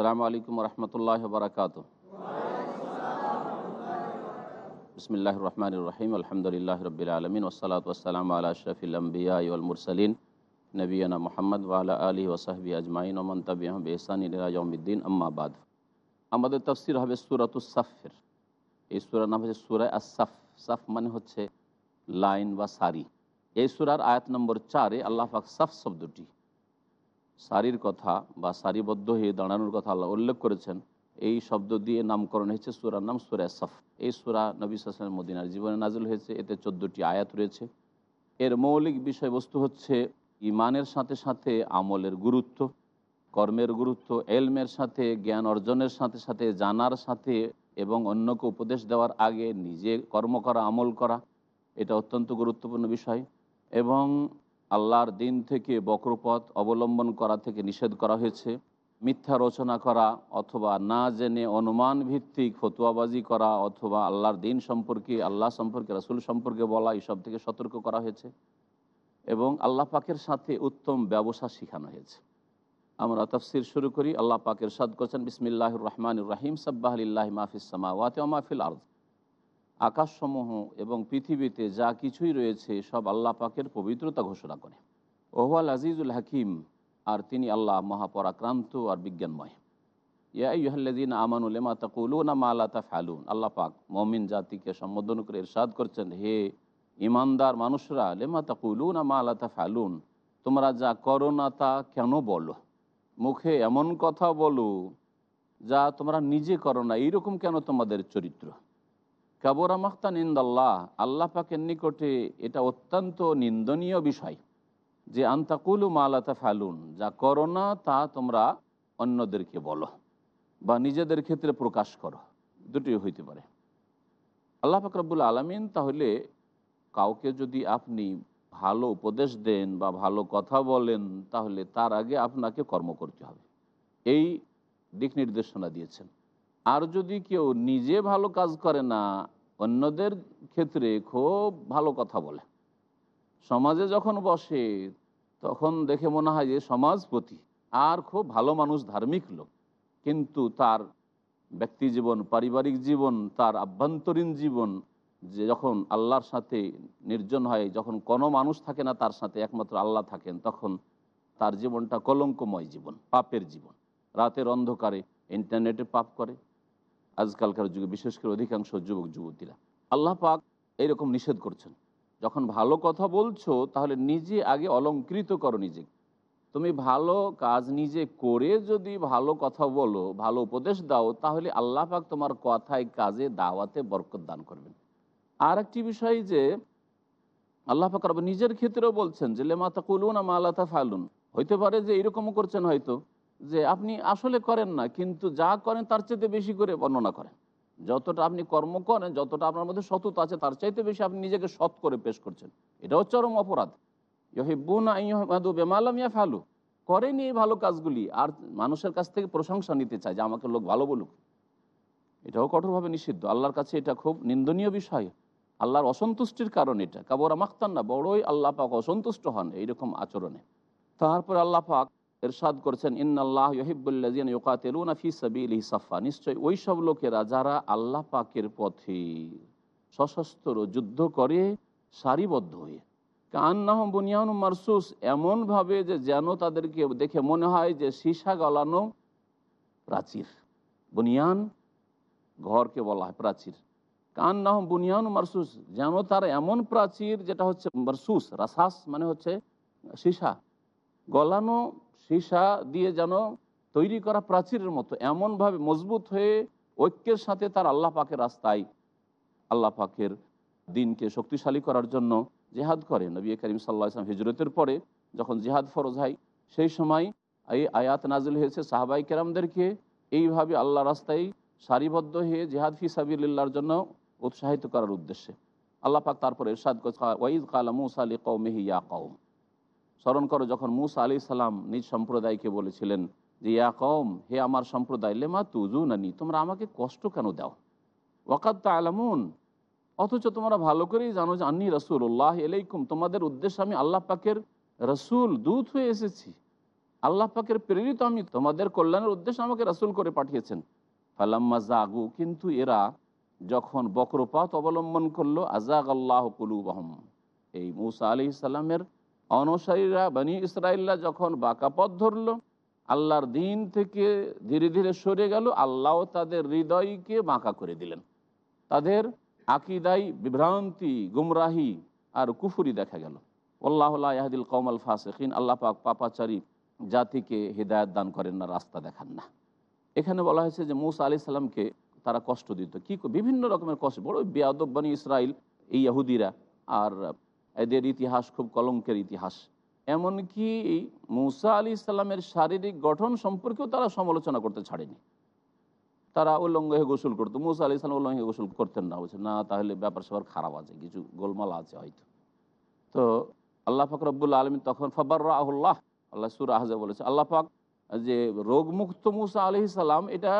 আসসালামু আলাইকুম রহমতুল্লাহ বারকাত বিসমিল্লাহ রহমান রহিম, আলহামদুলিল্লাহ রবিল আলমিন ওসালাত ওসালাম আল্লাহ শফিল আম্বিয়া মুরসালিন নবীনা মোহাম্মদ ওয়ালা আলী ওসাহবি আজমাইন ওমন তাবিহ বেহসান ইরাজউদ্দিন আম্মাবাদ আমাদের তফসির হবে সুরাতুস সাফের এই সুরার নাম হচ্ছে সুরায় আসাফ সাফ মানে হচ্ছে লাইন বা সারি। এই সুরার আয়াত নম্বর চারে আল্লাহ পাক সাফ শব্দটি সারির কথা বা সারিবদ্ধ হয়ে দাঁড়ানোর কথা আল্লাহ উল্লেখ করেছেন, এই শব্দ দিয়ে নামকরণ হয়েছে সুরার নাম সুরা সফ। এই সুরা নবী সাসলামের মদিনার জীবনে নাজিল হয়েছে, এতে চোদ্দোটি আয়াত রয়েছে। এর মৌলিক বিষয়বস্তু হচ্ছে ইমানের সাথে সাথে আমলের গুরুত্ব, কর্মের গুরুত্ব, এলমের সাথে, জ্ঞান অর্জনের সাথে সাথে, জানার সাথে এবং অন্যকে উপদেশ দেওয়ার আগে নিজে কর্ম করা, আমল করা, এটা অত্যন্ত গুরুত্বপূর্ণ বিষয়। এবং আল্লাহর দিন থেকে বক্রপথ অবলম্বন করা থেকে নিষেধ করা হয়েছে। মিথ্যা রচনা করা অথবা না জেনে অনুমান ভিত্তিক ফতুয়াবাজি করা অথবা আল্লাহর দিন সম্পর্কে, আল্লাহ সম্পর্কে, রাসুল সম্পর্কে বলা এইসব থেকে সতর্ক করা হয়েছে। এবং আল্লাহ পাকের সাথে উত্তম ব্যবসা শেখানো হয়েছে। আমরা তফসির শুরু করি। আল্লাহ পাকের সাদ করছেন বিসমিল্লাহ রহমান রাহিম সাব্বাহিল্লাহ মাহফিসামা ওয়াতে মাহফিল আর্জ আকাশসমূহ এবং পৃথিবীতে যা কিছুই রয়েছে, সব আল্লাহ পাকের পবিত্রতা ঘোষণা করে। ওহওয়াল আজিজুল হাকিম, আর তিনি আল্লাহ মহাপরাক্রান্ত আর বিজ্ঞানময়। ইয়া ইহল্লাদিন আমানুলেমা তাকুলুনা মা আল্লাহ ফ্যালুন আল্লাহ পাক মমিন জাতিকে সম্বোধন করে ইরশাদ করছেন, হে ইমানদার মানুষরা, লেমা তাকুলুনা মা আল্লাহ ফ্যালুন তোমরা যা করো না তা কেন বলো? মুখে এমন কথা বলো যা তোমরা নিজে করো না, এইরকম কেন তোমাদের চরিত্র? কাবরা মাখতা নিন্দাল্লাহ, আল্লাহ পাকের নিকটে এটা অত্যন্ত নিন্দনীয় বিষয় যে আন্তাকুলু মালাতা ফালুন যা করো না তা তোমরা অন্যদেরকে বলো বা নিজেদের ক্ষেত্রে প্রকাশ করো। দুটি হইতে পারে। আল্লাহ ফাকরাবুল আলমিন তাহলে কাউকে যদি আপনি ভালো উপদেশ দেন বা ভালো কথা বলেন, তাহলে তার আগে আপনাকে কর্ম করতে হবে। এই দিক নির্দেশনা দিয়েছেন। আর যদি কেউ নিজে ভালো কাজ করে না, অন্যদের ক্ষেত্রে খুব ভালো কথা বলে। সমাজে যখন বসে, তখন দেখে মনে হয় যে সমাজপতি আর খুব ভালো মানুষ, ধার্মিক লোক। কিন্তু তার ব্যক্তি জীবন, পারিবারিক জীবন, তার আভ্যন্তরীণ জীবন, যে যখন আল্লাহর সাথে নির্জন হয়, যখন কোনো মানুষ থাকে না তার সাথে, একমাত্র আল্লাহ থাকেন, তখন তার জীবনটা কলঙ্কময় জীবন, পাপের জীবন। রাতের অন্ধকারে, ইন্টারনেটে পাপ করে। আজকালকার যুগে, বিশেষ করে অধিকাংশ যুবক, যুবতীরা। আল্লাহ পাক এইরকম নিষেধ করছেন। যখন ভালো কথা বলছো, তাহলে নিজে আগে অলঙ্কৃত করো নিজেকে। তুমি ভালো কাজ নিজে করে যদি ভালো কথা বলো, ভালো উপদেশ দাও, তাহলে আল্লাহ পাক তোমার কথায়, কাজে, দাওয়াতে বরকত দান করবেন। আর একটি বিষয় যে, আল্লাহ পাক নিজের ক্ষেত্রেও বলছেন যে লেমাতা কুলুন মালাতা ফালুন হইতে পারে যে, এরকমও করছেন হয়তো। যে আপনি আসলে করেন না, কিন্তু যা করেন তার চাইতে বেশি করে বর্ণনা করেন। যতটা আপনি কর্ম করেন, যতটা আপনার মধ্যে সততা আছে, তার চাইতে বেশি আপনি নিজেকে সৎ করে পেশ করছেন। এটাও চরম অপরাধ। ইহিবুনা ইহমাদু বেমালাম ইয়া ফালু করেনি এই ভালো কাজগুলি, আর মানুষের কাছ থেকে প্রশংসা নিতে চায় যে আমাকে লোক ভালো বলুক। এটাও কঠোরভাবে নিষিদ্ধ। আল্লাহর কাছে এটা খুব নিন্দনীয় বিষয়। আল্লাহর অসন্তুষ্টির কারণ এটা। কাবরা মাখতান না, বড়ই আল্লাহ পাক অসন্তুষ্ট হন এইরকম আচরণে। তারপর আল্লাহ পাক এরশাদ করছেন, ইন্নাল্লাহ ইহিবুল্লাজিন নিশ্চয় ওই সব লোকেরা যারা আল্লাহ পাকের পথে সশস্ত্র যুদ্ধ করে, সারিবদ্ধ হয়ে কান্নাহ বুনিয়ান মারসুস, এমনভাবে যে যেন তাদেরকে দেখে মনে হয় যে সীসা গলানো প্রাচীর। বুনিয়ান, ঘরকে বলা হয় প্রাচীর। কান্নাহ বুনিয়ান মারসুস, যেন তার এমন প্রাচীর যেটা হচ্ছে মারসুস, রাসাস মানে হচ্ছে সীসা। গলানো সীসা দিয়ে যেন তৈরি করা প্রাচীরের মতো এমনভাবে মজবুত হয়ে ঐক্যের সাথে তার আল্লাহ পাকের রাস্তায় আল্লাহ পাকের দিনকে শক্তিশালী করার জন্য জেহাদ করে। নবী করিম সাল্লাহ ইসলাম হিজরতের পরে যখন জেহাদ ফরজ হয়, সেই সময় এই আয়াত নাজিল হয়েছে সাহাবাই কেরামদেরকে। এইভাবে আল্লাহ রাস্তায় সারিবদ্ধ হয়ে জেহাদ ফি সাবিল্লার জন্য উৎসাহিত করার উদ্দেশ্যে। আল্লাহ পাক তারপর এরশাদ ওয়াইদ কালা মুসা আলী কৌমেহি কৌম স্মরণ করো, যখন মুসা আলি সাল্লাম নিজ সম্প্রদায়কে বলেছিলেন যে, ইয়া কম হে আমার সম্প্রদায়, লেমা তুজু নানি তোমরা আমাকে কষ্ট কেন দাও? ওয়াকাত তা আলামুন অথচ তোমরা ভালো করেই জানো যে, আন্নি রসুল্লাহ এলাইকুম তোমাদের উদ্দেশ্যে আমি আল্লাহ পাকের রসুল, দূত হয়ে এসেছি। আল্লাহ পাকের প্রেরিত আমি, তোমাদের কল্যাণের উদ্দেশ্যে আমাকে রসুল করে পাঠিয়েছেন। ফালাম্মা জাগু, কিন্তু এরা যখন বক্রপাত অবলম্বন করল আজাগ আল্লাহ কুলুবহম, এই মৌসা আলি ইসাল্লামের অনুসারীরা বানী ইসরায়েল্লা যখন বাঁকা পথ ধরলো, আল্লাহর দিন থেকে ধীরে ধীরে সরে গেল আল্লাহ তাদের হৃদয়কে বাঁকা করে দিলেন। তাদের আকিদাই বিভ্রান্তি, গুমরাহি আর কুফুরি দেখা গেল। আল্লাহ ইয়াহদিল কৌমাল ফাসেকিন, আল্লাহ পাক পাপাচারী জাতিকে হৃদায়ত দান করেন না, রাস্তা দেখান না। এখানে বলা হয়েছে যে মৌসা আলি সাল্লামকে তারা কষ্ট দিত। কি বিভিন্ন রকমের কষ্ট। বড় বেয়াদব বানী ইসরায়েল, এই ইয়াহুদিরা আর এদের ইতিহাস খুব কলঙ্কের ইতিহাস। এমনকি মুসা আলি ইসলামের শারীরিক গঠন সম্পর্কেও তারা সমালোচনা করতে ছাড়েনি। তারা উল্লঙ্গ হয়ে গোসল করতো। মুসা আলি ইসলাম উল্লঙ্গ গোসল করতেন না, বলছে, না, তাহলে ব্যাপার সবার খারাপ আছে, কিছু গোলমাল আছে হয়তো। তো আল্লাহ ফাকরবুল্লা আলমী তখন ফবার রাহুল্লাহ আল্লাহ সুর আহজা বলেছে, আল্লাহ পাক যে রোগমুক্ত মুসা আলহি সাল্লাম এটা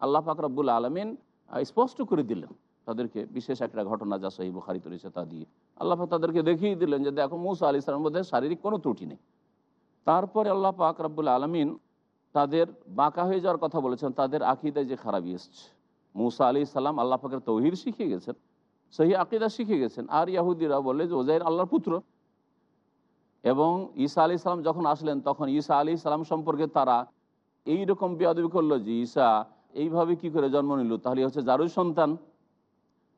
আল্লাহ পাক রব্বুল আলমিন স্পষ্ট করে দিলেন। তাদেরকে বিশেষ একটা ঘটনা যা সহি বুখারিত রয়েছে তা দিয়ে। আল্লাহ পাক তাদেরকে দেখিয়ে দিলেন যে দেখো মুসা আলি সাল্লামের মধ্যে শারীরিক কোনো ত্রুটি নেই। তারপরে আল্লাহ পাক রব্বুল আলমিন তাদের বাঁকা হয়ে যাওয়ার কথা বলেছেন, তাদের আকিদায় যে খারাপই এসছে। মুসা আলি সাল্লাম আল্লাহ পাকের তৌহির শিখিয়ে গেছেন, সহি আকিদা শিখে গেছেন। আর ইয়াহুদিরা বলে যে ওজাইর আল্লাহর পুত্র। এবং ঈসা আলি সালাম যখন আসলেন, তখন ঈসা আলি সালাম সম্পর্কে তারা এই রকম বেয়াদবি করল যে, ঈসা, এইভাবে কি করে জন্ম নিল? তাহলে হচ্ছে জারুর সন্তান।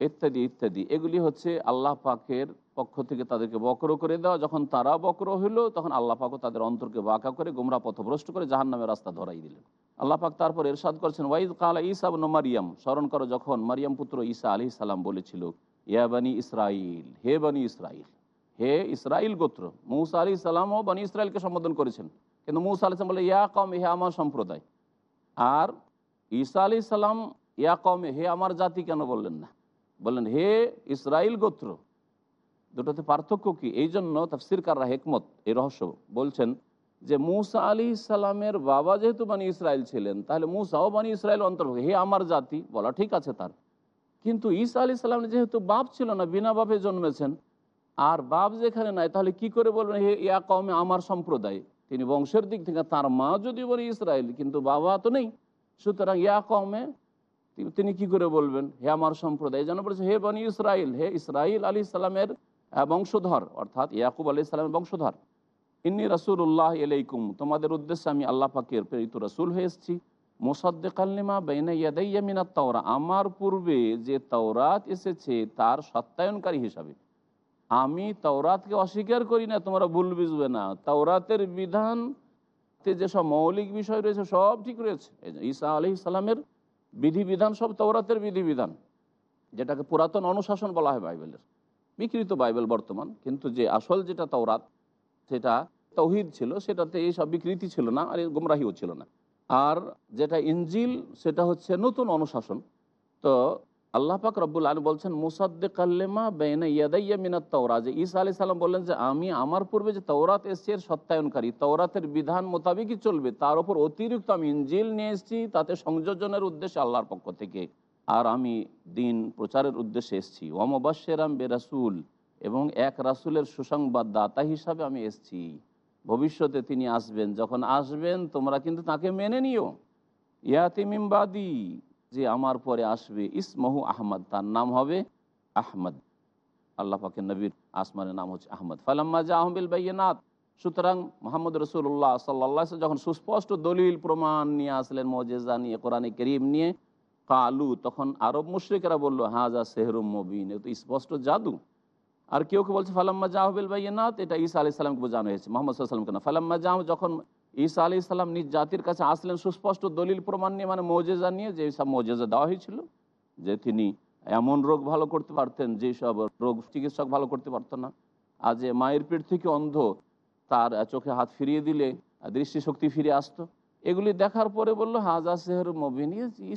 ইত্যাদি ইত্যাদি। এগুলি হচ্ছে আল্লাহ পাকের পক্ষ থেকে তাদেরকে বক্র করে দেওয়া। যখন তারা বক্র হইল, তখন আল্লাহ পাকও তাদের অন্তরকে বাঁকা করে গোমরা পথভ্রষ্ট করে জাহান নামের রাস্তা ধরাই দিলেন। আল্লাহ পাক তারপর এরশাদ করছেন, ওয়াইদ কালা ইসা বন মারিয়াম। স্মরণ করো, যখন মারিয়াম পুত্র ঈসা আলি সালাম বলেছিল, ইয়া বানি ইসরাইল হে বানি ইসরাইল হে ইসরাইল গোত্র। মৌসা আলি সালামও বানি ইসরায়েলকে সম্বোধন করেছেন। কিন্তু মৌসা আলি সালাম বলে ইয়া কম হে আমার সম্প্রদায়। আর ঈসা আলি সালাম, ইয়া কমে হে আমার জাতি কেন বললেন না? বললেন হে ইসরাইল গোত্র, দুটোতে পার্থক্য কি? এই জন্য তাফসির কাররা হেকমত, এই রহস্য বলছেন যে, মুসা আলী ইসলামের বাবা যেহেতু বানি ইসরায়েল ছিলেন, তাহলে মুসাও বানি ইসরায়েল অন্তর্ভুক্ত, হে আমার জাতি, বলা ঠিক আছে তার। কিন্তু ঈসা আলী ইসলাম যেহেতু বাপ ছিল না, বিনা বাপে জন্মেছেন, আর বাপ যেখানে নাই, তাহলে কি করে বলবেন, হে ইয়া কমে আমার সম্প্রদায়? তিনি বংশের দিক থেকে, তার মা যদি বলে ইসরায়েল কিন্তু বাবা তো নেই। সুতরাং ইয়া কমে তিনি কি করে বলবেন? হে আমার সম্প্রদায় যেন বলেছে, হে বনি ইসরায়েল হে ইসরাইল আলী ইসলামের বংশধর, অর্থাৎ ইয়াকুব আলি ইসলামের বংশধর। ইন্নি রাসুল্লাহ এলাইকুম তোমাদের উদ্দেশ্যে আমি আল্লাহ পাকের প্রেরিত রসুল হয়ে এসেছি। মোসাদ্দেকাল্লিমা বেনা ইয়াদাইয়ামিনা তাওরা, আমার পূর্বে যে তাওরাত এসেছে তার সত্যায়নকারী হিসাবে। আমি তাওরাতকে অস্বীকার করি না, তোমরা ভুল বুঝবে না। তাওরাতের বিধান যেসব মৌলিক বিষয় রয়েছে, সব ঠিক রয়েছে। ঈসা আলি ইসলামের বিধিবিধান সব তওরাতের বিধিবিধান, যেটাকে পুরাতন অনুশাসন বলা হয় বাইবেলের। বিকৃত বাইবেল বর্তমান, কিন্তু যে আসল যেটা তওরাত, সেটা তৌহিদ ছিল, সেটাতে এইসব বিকৃতি ছিল না, আর গুমরাহিও ছিল না। আর যেটা ইঞ্জিল সেটা হচ্ছে নতুন অনুশাসন। তো আল্লাহ পাক রব্বুল আলী বলছেন মুসাদ্দে কাল্লেমা বেনা ইয়াদাইয়া মিনাত তওরা যে ঈসা আলি সাল্লাম বললেন যে, আমি আমার পূর্বে যে তওরাত এসছে এর সত্যায়নকারী, তওরাতের বিধান মোতাবেকই চলবে। তার উপর অতিরিক্ত আমি ইঞ্জিল নিয়ে এসেছি, তাতে সংযোজনের উদ্দেশ্যে আল্লাহর পক্ষ থেকে। আর আমি দিন প্রচারের উদ্দেশ্যে এসেছি। ওমবাসেরাম বে রাসুল এবং এক রাসুলের সুসংবাদ দাতা হিসাবে আমি এসেছি। ভবিষ্যতে তিনি আসবেন। যখন আসবেন তোমরা কিন্তু তাকে মেনে নিও। ইয়াতিমিমবাদি যে আমার পরে আসবে ইসমহু আহমদ, তার নাম হবে আহমদ। আল্লাহ পাকের নবীর আসমানের নাম হচ্ছে আহমদ। ফালাম্মা জা আহমিল বাইনাত সুতরাং মোহাম্মদ রসুল্লাহ সাল্লা যখন সুস্পষ্ট দলিল, প্রমাণ নিয়ে আসলেন, মজেজা নিয়ে, কোরআনে করিম নিয়ে, কালু, তখন আরব মুশ্রিকেরা বলল হাজা সেহরুম মবিন। এ তো স্পষ্ট জাদু। আর কেউ কেউ বলছে, ফালাম্মা জাহবিল বাইনাত এটা ঈসা আলি সাল্লামকে বোঝানো হয়েছে। মোহাম্মদ সাল্লামকে না। ফালাম্মা জাহ যখন ঈসা আলি সাল্লাম নিজ জাতির কাছে আসলেন সুস্পষ্ট দলিল প্রমাণ নিয়ে মানে মৌজেজা নিয়ে যে সব মৌজেজা দেওয়া হয়েছিল, যে তিনি এমন রোগ ভালো করতে পারতেন যেসব রোগ চিকিৎসক ভালো করতে পারতো না। আজ মায়ের পেট থেকে অন্ধ, তার চোখে হাত ফিরিয়ে দিলে দৃষ্টিশক্তি ফিরে আসতো। এগুলি দেখার পরে বলল, হাজা সেহর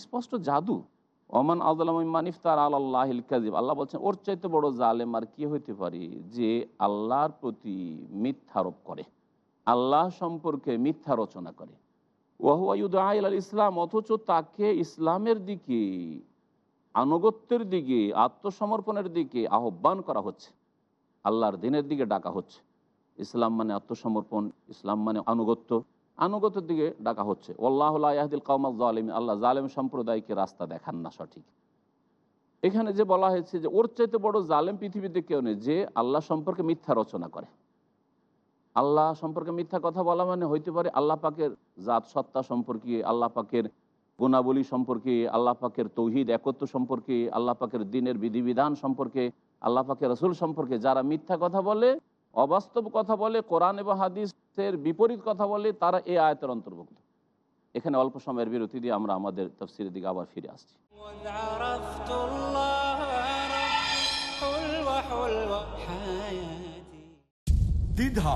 স্পষ্ট জাদু। ওমান আদালাম মানিফ তার আল্লাহ কাজিব আল্লাহ বলছেন, ওর চাইতে বড় জালেম আর কি হইতে পারি যে আল্লাহর প্রতি মিথ্যারোপ করে? আল্লাহ সম্পর্কে মিথ্যা রচনা করে। ওয়াহুয়ায়ুদ আল ইসলাম, অথচ তাকে ইসলামের দিকে, আনুগত্যের দিকে, আত্মসমর্পণের দিকে আহ্বান করা হচ্ছে। আল্লাহর দিনের দিকে ডাকা হচ্ছে। ইসলাম মানে আত্মসমর্পণ, ইসলাম মানে আনুগত্য, আনুগত্যের দিকে ডাকা হচ্ছে। আল্লাহ ইয়াহদিল কাউমাল জালিম আল্লাহ জালেম সম্প্রদায়কে রাস্তা দেখান না সঠিক। এখানে যে বলা হয়েছে যে, ওর চাইতে বড় জালেম পৃথিবীতে কেউ নেই, যে আল্লাহ সম্পর্কে মিথ্যা রচনা করে। আল্লাহ সম্পর্কে মিথ্যা কথা বলা মানে হইতে পারে আল্লাহ পাকের জাত সত্তা সম্পর্কে আল্লাহ পাকের গুণাবলী সম্পর্কে আল্লাহ পাকের তৌহিদ একত্র সম্পর্কে আল্লাহ পাকের দিনের বিধিবিধান সম্পর্কে আল্লাহ পাকের রসুল সম্পর্কে। যারা মিথ্যা কথা বলে অবাস্তব কথা বলে কোরআন এবং হাদিসের বিপরীত কথা বলে তারা এই আয়তের অন্তর্ভুক্ত। এখানে অল্প সময়ের বিরতি দিয়ে আমরা আমাদের তফসিরের দিকে আবার ফিরে আসছি। দ্বিধা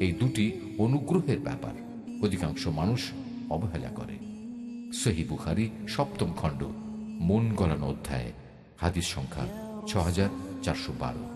এই দুটি অনুগ্রহের ব্যাপার। অধিকাংশ মানুষ অবহেলা করে। সহি বুখারি সপ্তম খণ্ড, মন গলানো অধ্যায়, হাদিস সংখ্যা ছ হাজার চারশো বারো।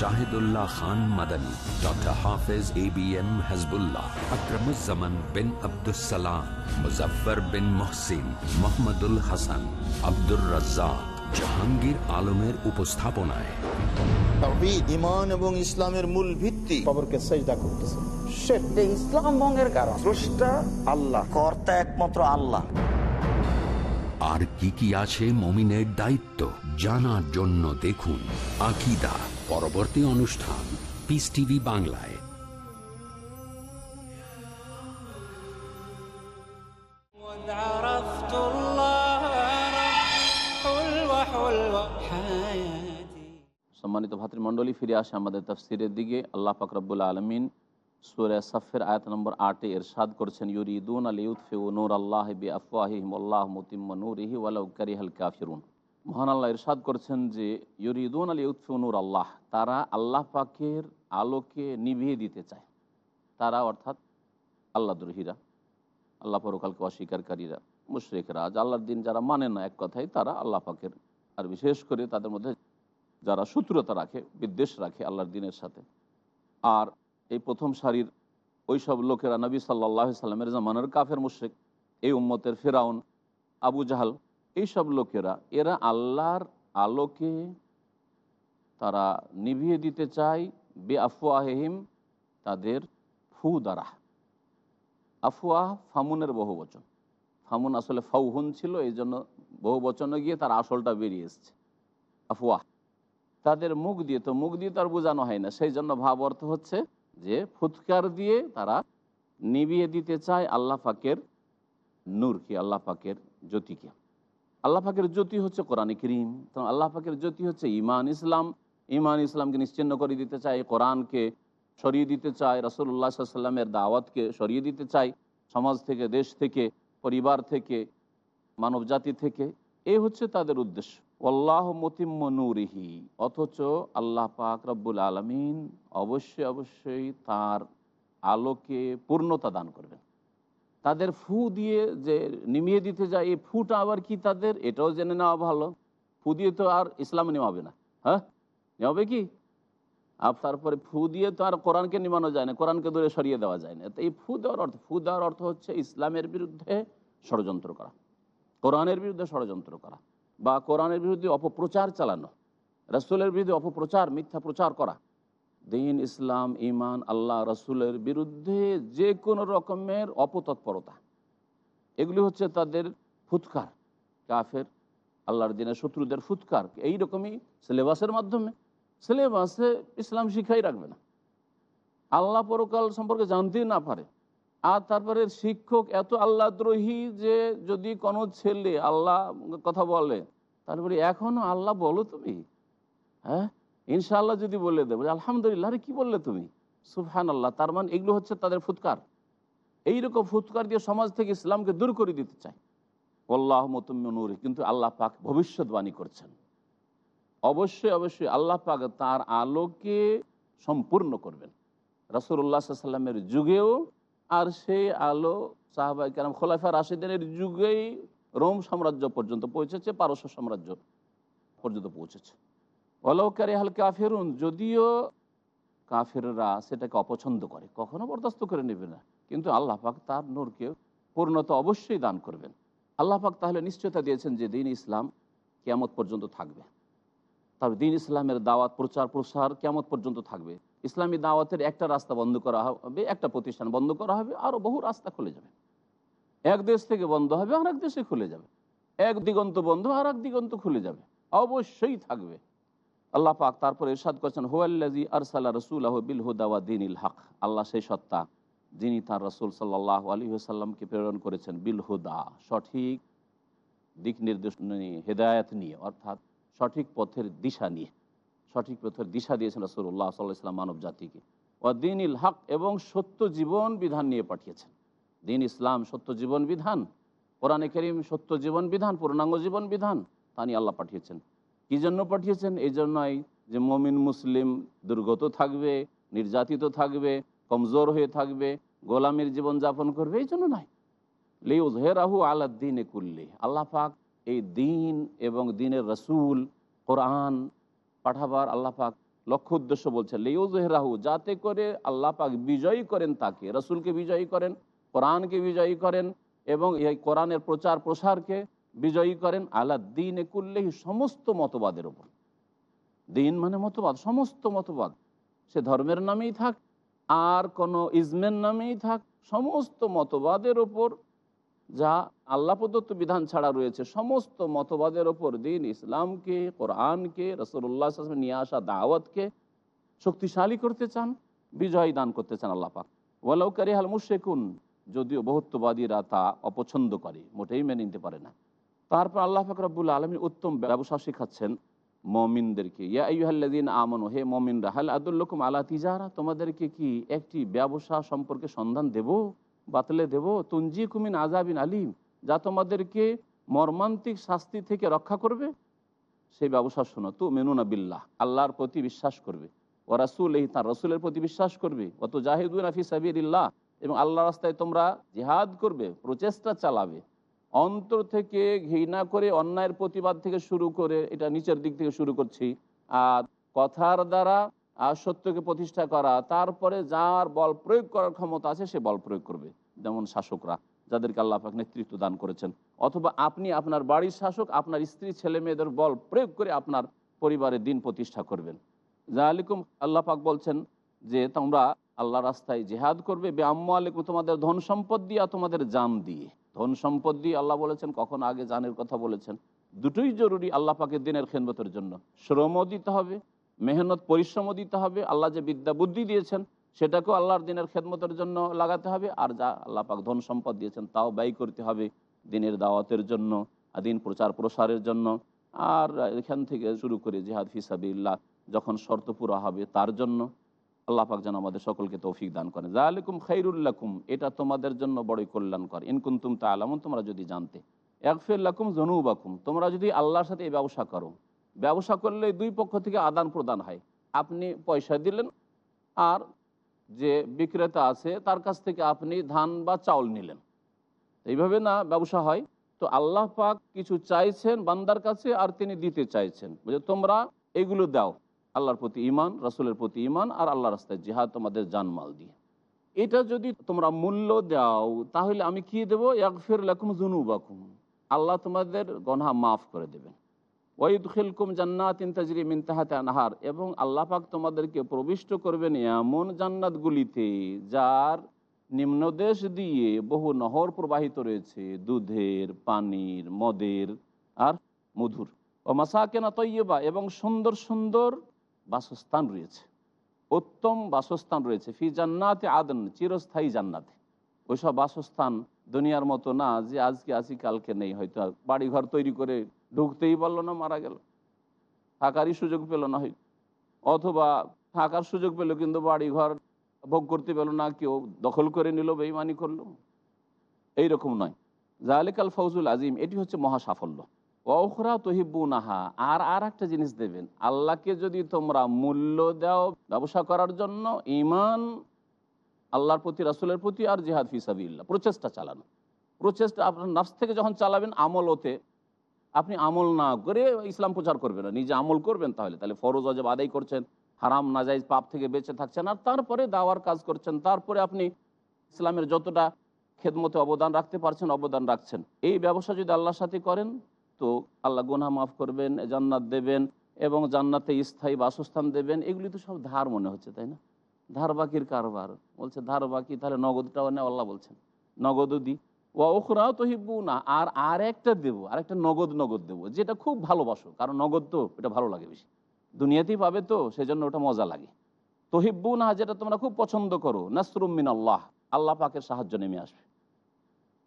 Shahidullah Khan Madani doctor Hafez A B M Hizbullah Akramuzzaman bin Abdussalam Muzaffar bin Mohsin Mohammadul Hasan Abdur Razzak Jahangir আলমের উপস্থাপনায়। ইমান এবং ইসলামের মূল ভিত্তি। খবরকে সেজদা করতেছে। সেটা ইসলাম ভঙ্গের কারণ। স্রষ্টা আল্লাহ কর্তা একমাত্র আল্লাহ। আর কি কি আছে মমিনের দায়িত্ব জানার জন্য দেখুন আকিদা। পরবর্তী অনুষ্ঠান পিস টিভি বাংলায়। সম্মানিত ভাতৃমণ্ডলী, ফিরে আসে আমাদের তফসিরের দিকে। আল্লাহ ফাকরাবুল আলমিন সুরে সফের আয়াত নম্বর আটে এরশাদ করছেন, ইউরিদুন আলী উৎফিউ নূর আল্লাহ বি আফওয়াহিম আল্লাহ মুতিম্মা নূর ইহি ওয়ালা উকারি কাফিরুন। মহান আল্লাহ ইরশাদ করছেন যে, ইউরিদুন আল ইউৎফে নূর আল্লাহ তারা আল্লাহ পাকের আলোকে নিভিয়ে দিতে চায়। তারা অর্থাৎ আল্লাহ দ্রোহীরা, আল্লাহ পরকালকে অস্বীকারীরা, মুশরিকরা আল্লাহর দিন যারা মানে না, এক কথাই তারা আল্লাহ পাকের, আর বিশেষ করে তাদের মধ্যে যারা শত্রুতা রাখে, বিদ্বেষ রাখে আল্লাহর দিনের সাথে। আর এই প্রথম সারির ওই সব লোকেরা নবী সাল্লাহ সাল্লামের জামানের কাফের মুশ্রিক, এই উম্মতের ফেরাউন, আবু জাহাল এই সব লোকেরা, এরা আল্লাহর আলোকে তারা নিভিয়ে দিতে চায় বে আফওয়াহিম তাদের ফু দ্বারা। আফওয়াহ ফামুনের বহু বচন। ফামুন আসলে ফাউহুন ছিল এই জন্য বহু বচনে গিয়ে তার আসলটা বেরিয়ে এসছে। আফওয়াহ। তাদের মুখ দিয়ে, তো মুখ দিয়ে তো আর বোঝানো হয় না সেই জন্য ভাব অর্থ হচ্ছে যে, ফুৎকার দিয়ে তারা নিভিয়ে দিতে চায় আল্লাহ পাকের নূরকে আল্লাহ পাকের জ্যোতিকে আল্লাহ পাকের জ্যোতি হচ্ছে কোরআন করিম। তো আল্লাহ পাকের জ্যোতি হচ্ছে ইমান ইসলাম। ইমান ইসলামকে নিশ্চিন্ন করে দিতে চায়, কোরআনকে সরিয়ে দিতে চায় রসুল্লাহ সাল্লামের দাওয়াতকে সরিয়ে দিতে চায়, সমাজ থেকে, দেশ থেকে, পরিবার থেকে মানব জাতি থেকে। এই হচ্ছে তাদের উদ্দেশ্য। আল্লাহ মতিম্ম নূরিহি, অথচ আল্লাহ পাক রব্বুল আলমিন অবশ্যই অবশ্যই তার আলোকে পূর্ণতা দান করবেন। তাদের ফু দিয়ে যে নিমিয়ে দিতে যায়, এই ফুটা আবার কি তাদের? এটাও জেনে নেওয়া ভালো। ফু দিয়ে তো আর ইসলাম নেওয়াবে না। হ্যাঁ? নেওয়াবে কি? আর তারপরে ফু দিয়ে তো আর কোরআনকে নিমানো যায় না, কোরআনকে দূরে সরিয়ে দেওয়া যায় না। তো এই ফু দেওয়ার অর্থ, ফু দেওয়ার অর্থ হচ্ছে ইসলামের বিরুদ্ধে ষড়যন্ত্র করা, কোরআনের বিরুদ্ধে ষড়যন্ত্র করা বা কোরআনের বিরুদ্ধে অপপ্রচার চালানো, রসুলের বিরুদ্ধে অপপ্রচার, মিথ্যা প্রচার করা। দিন ইসলাম ইমান আল্লাহ, রসুলের বিরুদ্ধে যে কোনো রকমের অপতৎপরতা। এগুলি হচ্ছে তাদের ফুৎকার। কাফের, আল্লাহর দিনের শত্রুদের ফুৎকার। এই রকমই সিলেবাসের মাধ্যমে। সিলেবাসে ইসলাম শিখাই রাখবে না। আল্লাহ পরকাল সম্পর্কে জানতেই না পারে। আর তারপরে শিক্ষক এত আল্লাহদ্রোহী যে যদি কোনো ছেলে আল্লাহ কথা বলে তারপরে এখনও আল্লাহ বলো তুমি? হ্যাঁ? ইনশাআল্লাহ যদি বলে দেবো আলহামদুলিল্লাহ, আরে কি বললে তুমি? সুফহান আল্লাহ তার মানে এগুলো হচ্ছে তাদের ফুৎকার। এইরকম ফুৎকার দিয়ে সমাজ থেকে ইসলামকে দূর করে দিতে চায়। আল্লাহ মতনুর কিন্তু আল্লাহ পাক ভবিষ্যৎবাণী করছেন। অবশ্যই অবশ্যই আল্লাহ পাক তার আলোকে সম্পূর্ণ করবেন। রসুল্লাহ সাল্লামের যুগেও আর সেই আলো সাহাবাই কেরাম খোলাফা রাশিদিনের যুগেই রোম সাম্রাজ্য পর্যন্ত পৌঁছেছে, পারস্য সাম্রাজ্য পর্যন্ত পৌঁছেছে। অলৌকারি হাল কাফেরুন, যদিও কাফেররা সেটাকে অপছন্দ করে, কখনো বরদাস্ত করে নেবে না। কিন্তু আল্লাহ পাক তার নূরকে পূর্ণতা অবশ্যই দান করবেন। আল্লাহ পাক তাহলে নিশ্চয়তা দিয়েছেন যে দিন ইসলাম কেমত পর্যন্ত থাকবে। তবে দিন ইসলামের দাওয়াত, প্রচার, প্রসার কেমত পর্যন্ত থাকবে। ইসলামী দাওয়াতের একটা রাস্তা বন্ধ করা হবে, একটা প্রতিষ্ঠান বন্ধ করা হবে আরও বহু রাস্তা খুলে যাবে। এক দেশ থেকে বন্ধ হবে আর এক দেশে খুলে যাবে। এক দিগন্ত বন্ধ আর এক দিগন্ত খুলে যাবে। অবশ্যই থাকবে। আল্লাহ পাক তারপরে ইরশাদ করছেন হুয়াল্লাজি আরসালা রসুল আহ বিল হুদাওয়া দিন ইল হক। আল্লাহ সেই সত্তা, যিনি তার রসুল সাল্লাহ আলী সাল্লামকে প্রেরণ করেছেন বিল হুদা সঠিক দিক নির্দেশ নিয়ে, হেদায়ত নিয়ে, অর্থাৎ সঠিক পথের দিশা নিয়ে, সঠিক পথের দিশা দিয়েছেন রসুল্লাহ সাল্লাহ ইসলাম মানব জাতিকে। ও দিন ইল হক এবং সত্য জীবন বিধান নিয়ে পাঠিয়েছেন। দিন ইসলাম সত্য জীবন বিধান, কোরআনে করিম সত্য জীবন বিধান, পূর্ণাঙ্গ জীবন বিধান, তা নিয়ে আল্লাহ পাঠিয়েছেন। কী জন্য পাঠিয়েছেন? এই জন্যই যে মমিন মুসলিম দুর্গত থাকবে, নির্যাতিত থাকবে, কমজোর হয়ে থাকবে, গোলামের জীবন যাপন করবে, এই জন্য নয়। লিউজহেরাহু আল্লাহ দিনে কুল্লি। আল্লাহ পাক এই দিন এবং দিনের রসুল কোরআন পাঠাবার আল্লাহ পাক লক্ষ্য উদ্দেশ্য বলছে লিউজহেরাহু যাতে করে আল্লাহ পাক বিজয়ী করেন তাকে, রসুলকে বিজয়ী করেন, কোরআনকে বিজয়ী করেন এবং এই কোরআনের প্রচার প্রসারকে বিজয়ী করেন আল্লাহ দিন কুল্লেহি সমস্ত মতবাদের ওপর দিন মানে মতবাদ, সমস্ত মতবাদ। সে ধর্মের নামেই থাক, আর কোনো ইজমের নামেই থাক, সমস্ত মতবাদের ওপর যা আল্লাহ প্রদত্ত বিধান ছাড়া রয়েছে, সমস্ত মতবাদের ওপর দিন ইসলামকে, কোরআনকে রসুল্লাহ নিয়ে আসা দাওয়াতকে শক্তিশালী করতে চান, বিজয় দান করতে চান আল্লাহ পাক। ওয়ালাউকারি হাল মুশেকুন যদিও বহুত্ববাদীরা তা অপছন্দ করে, মোটেই মেনে নিতে পারে না। তারপর আল্লাহ ফাকরাবুল আলমী উত্তম ব্যবসা শিখাচ্ছেন মমিনদেরকে। ইয়া আইহাল্লাদিন আমনু, হে মমিনরা, হাল আদুল্লকুম আলা তিজারা, তোমাদেরকে কি একটি ব্যবসা সম্পর্কে সন্ধান দেব, বাতলে দেব? তুঞ্জি কুমিন আজাবিন আলিম, যা তোমাদেরকে মর্মান্তিক শাস্তি থেকে রক্ষা করবে। সেই ব্যবসা শোনো তু মেনুনা বিল্লাহ, আল্লাহর প্রতি বিশ্বাস করবে। ও রাসুল এই তাঁর রসুলের প্রতি বিশ্বাস করবে। অত জাহিদুন আফি সাবিরিল্লাহ এবং আল্লাহ রাস্তায় তোমরা জিহাদ করবে, প্রচেষ্টা চালাবে। অন্তর থেকে ঘৃণা করে অন্যায়ের প্রতিবাদ থেকে শুরু করে এটা নিচের দিক থেকে শুরু করছি। আর কথার দ্বারা সত্যকে প্রতিষ্ঠা করা, তারপরে যার বল প্রয়োগ করার ক্ষমতা আছে সে বল প্রয়োগ করবে, যেমন শাসকরা, যাদেরকে আল্লাহ পাক নেতৃত্ব দান করেছেন। অথবা আপনি আপনার বাড়ির শাসক, আপনার স্ত্রী, ছেলে মেয়েদের বল প্রয়োগ করে আপনার পরিবারের দিন প্রতিষ্ঠা করবেন। জাহালিকুম আল্লাহ পাক বলছেন যে তোমরা আল্লাহ রাস্তায় জেহাদ করবে, বে আম্মালিকুম, তোমাদের ধন সম্পদ দিয়ে তোমাদের জান দিয়ে। ধন সম্পদ দিয়ে আল্লাহ বলেছেন, কখন আগে জানের কথা বলেছেন। দুটোই জরুরি আল্লাহ পাকে দিনের খেনবতের জন্য। শ্রমও দিতে হবে, মেহনত, পরিশ্রমও দিতে হবে, আল্লাহ যে বিদ্যা বুদ্ধি দিয়েছেন, সেটাকেও আল্লাহর দিনের খেদমতের জন্য লাগাতে হবে, আর যা আল্লাহ পাক ধন সম্পদ দিয়েছেন, তাও ব্যয় করতে হবে দিনের দাওয়াতের জন্য দিন প্রচার প্রসারের জন্য। আর এখান থেকে শুরু করে জিহাদ ফিসাবিল্লাহ যখন শর্ত পুরা হবে তার জন্য। আল্লাহ পাক যেন আমাদের সকলকে তৌফিক দান করেন। জালিকুম খৈরুল্লাকুম এটা তোমাদের জন্য বড়ই কল্যাণকর। ইনকুন্তুম তা আলামুন তোমরা যদি জানতে। একফিল্লাকুম জনুবাকুম তোমরা যদি আল্লাহর সাথে এই ব্যবসা করো। ব্যবসা করলে দুই পক্ষ থেকে আদান প্রদান হয়। আপনি পয়সা দিলেন, আর যে বিক্রেতা আছে, তার কাছ থেকে আপনি ধান বা চাউল নিলেন। এইভাবে না ব্যবসা হয়। তো আল্লাহ পাক কিছু চাইছেন বান্দার কাছে, আর তিনি দিতে চাইছেন। বুঝে তোমরা এগুলো দাও। আল্লাহর প্রতি ইমান রাসুলের প্রতি ইমান আর আল্লাহ রাস্তায় জিহাদ তোমাদের জানমাল দিয়ে। এটা যদি তোমরা মূল্য দাও, তাহলে আমি কি দেবো? একফির লাকুম জুনুবাকুম আল্লাহ তোমাদের গনহা মাফ করে দেবেন। ওয়াইদুখিলকুম জান্নাতিন তাজরি মিন তাহাতে আনহার। এবং আল্লাহ পাক তোমাদেরকে প্রবিষ্ট করবেন এমন জান্নাতগুলিতে, যার নিম্নদেশ দিয়ে বহু নহর প্রবাহিত রয়েছে, দুধের, পানির, মদের আর মধুর। ও মাসাকেনা তৈয়বা এবং সুন্দর সুন্দর বাসস্থান রয়েছে। উত্তম বাসস্থান রয়েছে। ফি জান্নাতে আদন, চিরস্থায়ী জান্নাতে। ওইসব বাসস্থান দুনিয়ার মতো না যে আজকে আছি কালকে নেই। হয়তো বাড়িঘর তৈরি করে ঢুকতেই পারল না, মারা গেল। থাকারই সুযোগ পেল না হয়। অথবা থাকার সুযোগ পেল কিন্তু বাড়িঘর ভোগ করতে পেল না, কেউ দখল করে নিল, বেইমানি করল। এইরকম নয়। জাহালিকাল ফৌজুল আজিম, এটি হচ্ছে মহা সাফল্য অখরা তহিব্বু নাহা আর আর একটা জিনিস দেবেন, আল্লাহকে যদি তোমরা মূল্য দাও ব্যবসা করার জন্য ইমান আল্লাহর প্রতি, রাসুলের প্রতি, আর জিহাদ ফিসাবিল্লা প্রচেষ্টা চালানো। প্রচেষ্টা আপনার নাফস থেকে যখন চালাবেন আমল ওতে আপনি আমল না করে ইসলাম প্রচার করবেন না, নিজে আমল করবেন তাহলে তাহলে ফরজ অজব আদায় করছেন, হারাম, নাজাইজ পাপ থেকে বেঁচে থাকছেন, আর তারপরে দাওয়ার কাজ করছেন, তারপরে আপনি ইসলামের যতটা খেদমতে অবদান রাখতে পারছেন, অবদান রাখছেন। এই ব্যবসা যদি আল্লাহর সাথে করেন তো আল্লাহ গুনাহ মাফ করবেন, জান্নাত দেবেন এবং জান্নাতে স্থায়ী বাসস্থান দেবেন। এগুলি তো সব ধার মনে হচ্ছে, তাই না? ধার বাকির কারবার। বলছে ধার বাকি, তাহলে নগদটাও নেই আল্লাহ বলছেন। নগদও দিই ও ওখরাও তো হিব্বু না আর আর একটা দেবো আর একটা নগদ নগদ দেবো, যেটা খুব ভালোবাসো, কারণ নগদ তো এটা ভালো লাগে বেশি। দুনিয়াতেই পাবে তো, সেজন্য ওটা মজা লাগে। তহিব্বু না যেটা তোমরা খুব পছন্দ করো নাসরুমিন আল্লাহ আল্লাহ পাকের সাহায্য নেমে আসবে।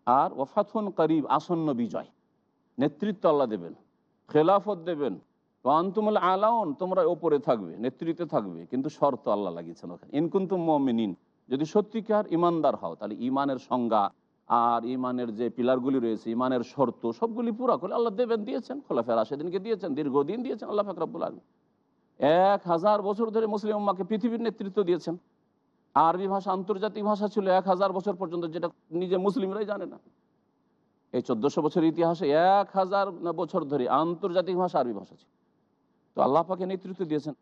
আর ওফাথুন করিব, আসন্ন বিজয়। নেতৃত্ব আল্লাহ দেবেন, খেলাফত দেবেন। আন্তুমুল আলাউন, তোমরা ওপরে থাকবে, নেতৃত্বে থাকবে, কিন্তু শর্ত আল্লাহ লাগিয়েছেন ওখানে। ইনকুন্তুম মমিনিন, যদি সত্যিকার ইমানদার হও, তাহলে ইমানের সংজ্ঞা আর ইমানের যে পিলারগুলি রয়েছে, ইমানের শর্ত, সবগুলি পুরা করে আল্লাহ দেবেন, দিয়েছেন। খোলাফের সেদিনকে দিয়েছেন, দীর্ঘদিন দিয়েছেন, আল্লাহ ফাকরাবুল আলম এক হাজার বছর ধরে মুসলিম উম্মাকে পৃথিবীর নেতৃত্ব দিয়েছেন। আরবি ভাষা, আন্তর্জাতিক ভাষা ছিল এক হাজার বছর পর্যন্ত, যেটা নিজে মুসলিমরাই জানে না। এই চোদ্দশো বছর ইতিহাসে এক হাজার বছর ধরে আন্তর্জাতিক ভাষা আরবি ভাষা ছিল। তো আল্লাহ পাকে নেতৃত্ব দিয়েছেন।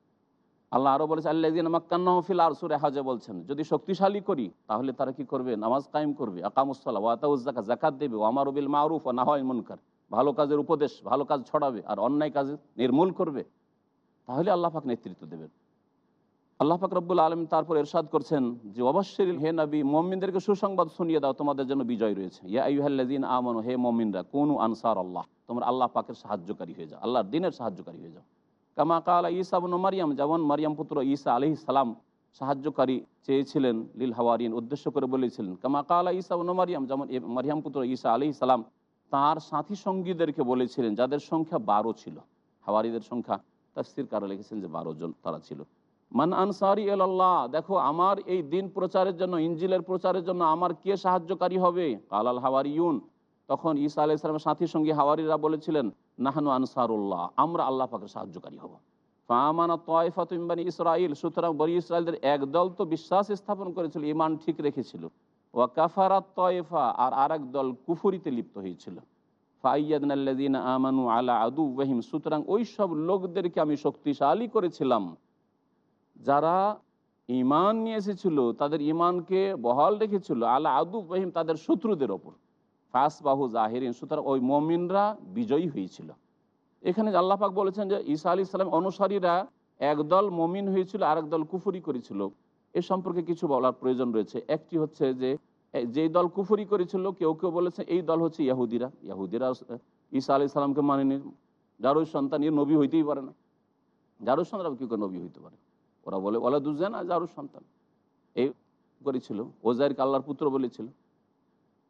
আল্লাহ আরও বলেছে আল্লাহ মাক্কান্নফিল আর সুরে হাজে বলছেন, যদি শক্তিশালী করি, তাহলে তারা কি করবে? নামাজ কায়েম করবে আকামুসাল্লাহ ওয়াতাউজ্জাকা জাকাত দেবে ও আমার বিল মারুফ ও নাহাই মুনকার ভালো কাজের উপদেশ, ভালো কাজ ছড়াবে, আর অন্যায় কাজ নির্মূল করবে। তাহলে আল্লাহ পাক নেতৃত্ব দেবেন। আল্লাহ পাক রব্বুল আলম তারপর এরশাদ করছেন যে, অবশ্যই হে নবী, মমিনদেরকে সুসংবাদ শুনিয়ে দাও, তোমাদের জন্য বিজয় রয়েছে। ইয়া আইহাল্লাদিন আমানু, হে মমিনরা, কোন আনসার আল্লাহ তোমরা আল্লাহ পাকের সাহায্যকারী হয়ে যাও, আল্লাহর দিনের সাহায্যকারী হয়ে যাও। কামা ঈসা বন মারিয়াম, যেমন মারিয়াম পুত্র ঈসা আলহি সালাম সাহায্যকারী চেয়েছিলেন, লীল হাওয়ারিন উদ্দেশ্য করে বলেছিলেন, কামা ঈসা বন মারিয়াম, যেমন মারিয়াম পুত্র ঈসা আলহি সালাম তাঁর সাথী সঙ্গীদেরকে বলেছিলেন, যাদের সংখ্যা বারো ছিল। হাওয়ারিদের সংখ্যা, তাফসির কারও লিখেছেন যে, বারো জন তারা ছিল। মান আনসারি আল্লাহ দেখো আমার এই দিন প্রচারের জন্য ইঞ্জিলের প্রচারের জন্য আমার কে সাহায্যকারী হবে? কালাল হাওয়ারিউন। তখন ঈসা আলাহ ইসলামের সাথী সঙ্গী হাওয়ারিরা বলেছিলেন, নাহানু আনসারুল্লাহ, আমরা আল্লাহ পাকের সাহায্যকারী হব। ফামানা তয়ফাতুম্বানি ইসরাইল সুতরাং বনি ইসরায়েলদের একদল তো বিশ্বাস স্থাপন করেছিল ইমান ঠিক রেখেছিল। ও কাফারাত তয়ফা আর আর দল কুফুরিতে লিপ্ত হয়েছিল। ফাইয়াদিন আমানু আলা আদু ওয়াহিম সুতরাং ওই সব লোকদেরকে আমি শক্তিশালী করেছিলাম। যারা ইমান নিয়ে এসেছিল, তাদের ইমানকে বহাল রেখেছিল আলা আদু ওয়াহিম তাদের শত্রুদের ওপর। ফাস বাহু জাহিরিন, সুতরাং ওই মমিনরা বিজয়ী হয়েছিল। এখানে আল্লাহ পাক বলেছেন যে, ঈসা আলী ইসলাম অনুসারীরা একদল মমিন হয়েছিল আর দল কুফুরি করেছিল। এ সম্পর্কে কিছু বলার প্রয়োজন রয়েছে। একটি হচ্ছে যে যেই দল কুফুরি করেছিল, কেউ কেউ বলেছে এই দল হচ্ছে ইয়াহুদিরা। ইয়াহুদিরা ঈসা আলি সাল্লামকে মানেনি। যার ওই সন্তান, এর নবী হইতেই পারে না। জারুর সন্তান কি করে নবী হইতে পারে। ওরা বলে ওলা দুজান জারুর সন্তান। এই করেছিল। ওজাইরকে আল্লাহর পুত্র বলেছিল।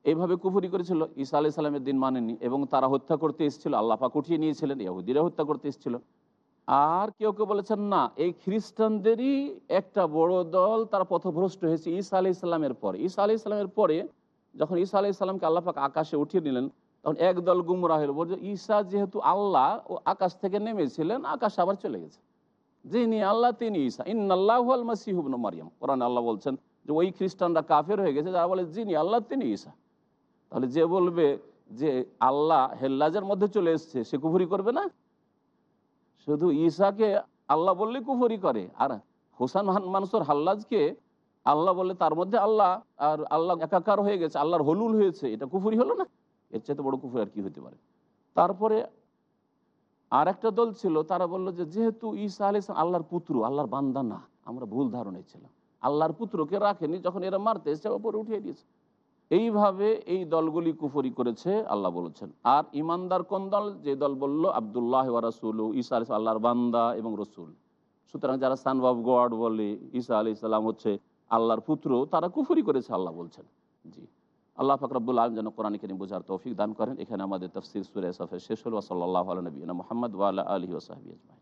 এইভাবে কুফুরি করেছিল। ঈসা আলি সাল্লামের দিন মানেনি এবং তারা হত্যা করতে এসেছিল। আল্লাহ পাক উঠিয়ে নিয়েছিলেন, ইয়াহুদিরা হত্যা করতে এসেছিল। আর কেউ কেউ বলেছেন, না, এই খ্রিস্টানদেরই একটা বড় দল তারা পথভ্রষ্ট হয়েছে ঈসা আলি ইসলামের পরে। ঈসা আলি ইসলামের পরে যখন ঈসা আলি ইসলামকে আল্লাহ পাক আকাশে উঠিয়ে নিলেন, তখন এক দল গুমরা হলো। বলছে, ঈসা যেহেতু আল্লাহ ও আকাশ থেকে নেমেছিলেন, আকাশ আবার চলে গেছে। যিনি আল্লাহ, তিনি ঈসা। ইন্নাল্লাহ আল মাসিহুবন মারিয়াম। কোরআন আল্লাহ বলছেন যে ওই খ্রিস্টানরা কাফের হয়ে গেছে, যারা বলে যিনি আল্লাহ, তিনি ঈসা। তাহলে যে বলবে যে আল্লাহ হেল্লাজের মধ্যে চলে এসছে, সে কুফুরি করবে না? শুধু ঈশাকে আল্লাহ বললে কুফরি করে। আর হোসান মানুষের হাল্লাজকে আল্লাহ বললে তার মধ্যে আল্লাহ আর আল্লাহ একাকার হয়ে গেছে, আল্লাহর হলুল হয়েছে। এটা কুফুরি হলো না? এর চাইতে বড় কুফুরি আর কি হতে পারে? তারপরে আর একটা দল ছিল, তারা বলল যেহেতু ঈসা আলি ইসলাম আল্লাহর পুত্র, আল্লাহর বান্দা না, আমরা ভুল ধারণায় ছিলাম। আল্লাহর পুত্রকে রাখেনি, যখন এরা মারতে এসছে ওপরে উঠিয়ে দিয়েছে। এইভাবে এই দলগুলি কুফরি করেছে, আল্লাহ বলেছেন। আর ইমানদার কোন দল? যে দল বলল, আবদুল্লাহ রাসুল, ঈসা আলি আল্লাহর বান্দা এবং রসুল। সুতরাং যারা সান অফ গড বলে, ঈসা আলি ইসলাম হচ্ছে আল্লাহর পুত্র, তারা কুফরি করেছে, আল্লাহ বলছেন। জি। আল্লাহ ফাকরাবুল আলম যেন কোরআন কেন বোঝার তৌফিক দান করেন এখানে আমাদের তফসির সুরে সফে শেষ হল সাল্লাহ নবীনা মোহাম্মদ ওয়াল আলহি ওসাহাবি আজমাই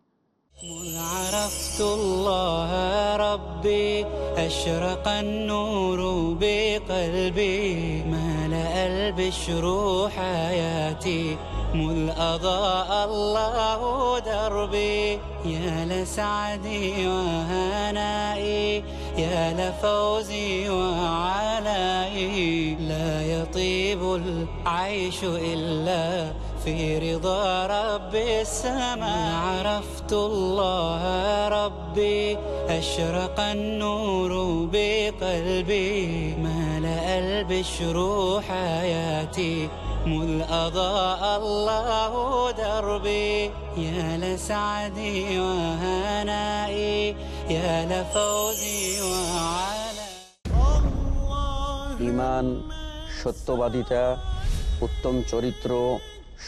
مذ عرفت الله ربي أشرق النور بقلبي ملأ البشر حياتي مذ أضاء الله دربي يا لسعدي وهنائي يا لفوزي وعلائي لا يطيب العيش إلا في رضا رب السماء. عرفت الله ربي أشرق النور بقلبي. ملأ البشر حياتي مذ أضاء الله دربي. يا لسعدي وهنائي يا لفوزي وعلى ইমান সত্যবাদিতা উত্তম চরিত্র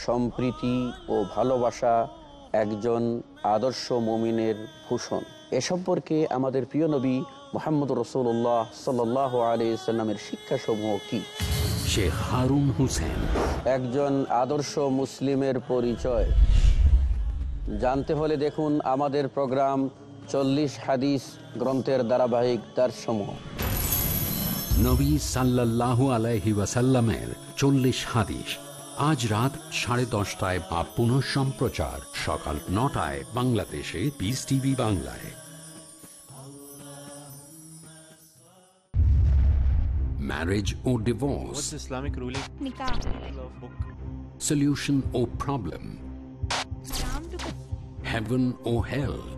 সম্প্রীতি ও ভালোবাসা একজন আদর্শ মমিনের ভূষণ এ সম্পর্কে আমাদের প্রিয় নবী মোহাম্মদ রসুল্লাহ সাল আলি সাল্লামের শিক্ষাসমূহ কি শেখ হারুন হুসেন একজন আদর্শ মুসলিমের পরিচয় জানতে হলে দেখুন আমাদের প্রোগ্রাম চল্লিশ হাদিস গ্রন্থের ধারাবাহিক সমূহ নবী সাল্লাল্লাহু আলাইহি ওয়াসাল্লামের চল্লিশ হাদিস। আজ রাত সাড়ে দশটায় বা পুনঃ সম্প্রচার সকাল নটায় বাংলাদেশে পিস টিভি বাংলায়। Marriage O divorce Islamic ruling? solution or problem? Heaven or hell?